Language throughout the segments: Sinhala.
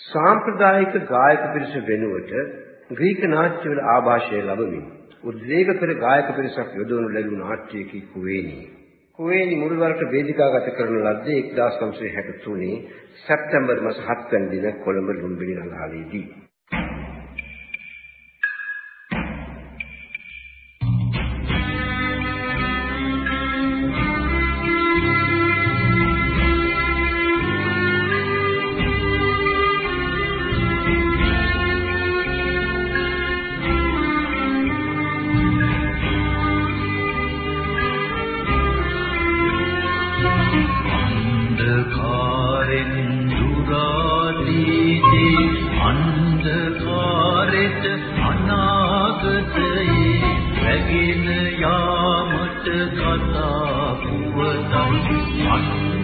සාම්ප්‍රදායික ගායක පිරිස වෙනුවට ග්‍රීක නාට්‍යවල ආభాෂය ලැබමින් උද්වේග පෙර ගායක පිරිසක් යොදවනු ලැබුණු නාට්‍යයකි කුවේණී. කුවේණී මුල්වරට වේදිකාගත කරන ලද්දේ 1963 සැප්තැම්බර් මාස 7 වෙනි දින කොළඹ ලුම්බිණි රංගාලයේදී.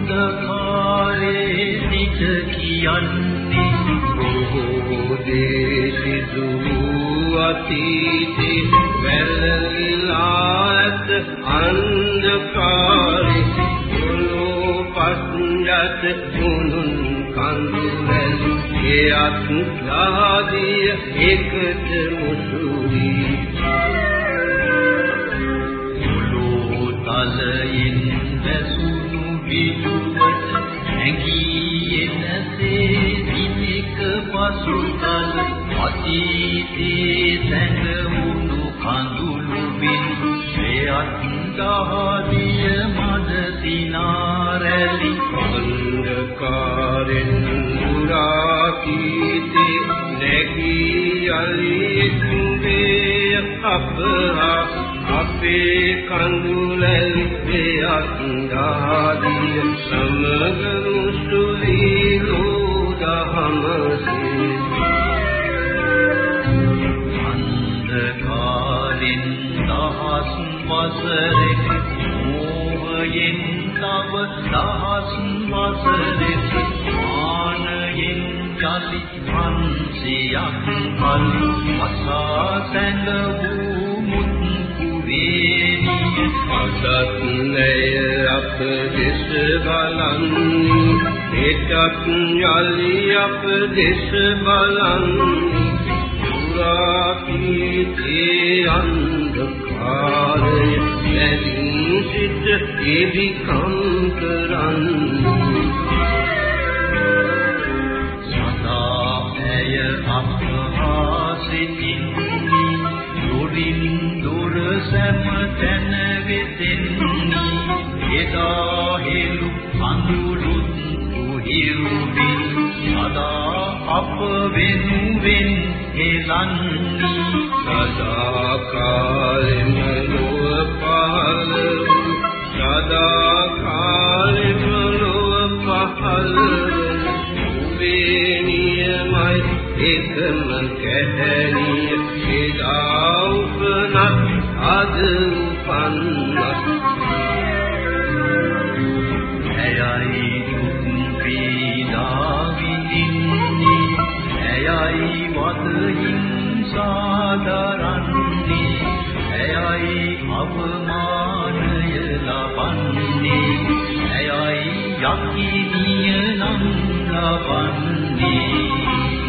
අන්ධකාරයේ සිට කියන්නේ බොහෝ දේ සිදු අතීතේ වැළලීලා ඇත අන්ධකාරයේ මුළු පස්යත් මුළුන් කඳු වැලි ඒ අත් ආදී එකට මුසුරී සුතල අතීතේ සැඟවුණු කඳුළු බින් මෙයත් දහදිය මද සිනාරලි අන්ධකාරෙන් මුරාකීතේ නැගී යලි සුවේ අපහා අපේ කඳුළු මෙයත් දහදිය සමග වසරෙහි මෝහයෙන් නව දහස් වසරෙහි ආනයෙන් යලි පන්සියක් පලි වසා සැඳ වූ මුත් කුවේනි අසත් නය අප දෙස බලන් එකක් යලි අප දෙස බලන් එවිකම් කරන් සදා ඇය අපහාසිතින් දුරින් දුර සැම තැන වෙතින් එදා හෙළු අඳුරුත් උහිරු බින් සදා අප වෙනුවෙන් හෙලන්නේ සදා කාලෙම ලොව පහළ සදා කාලෙම ලොව පහළ උඹේ නියමයි එකම කැහැණිය එදා උපනත් අද උපන්නත්. ඇයයි දුක් පීඩා විඳින්නේ. ඇයයි වදින් සාදරන්නේ ඇයයි අවමා යකිනිය නම් ලබන්නේ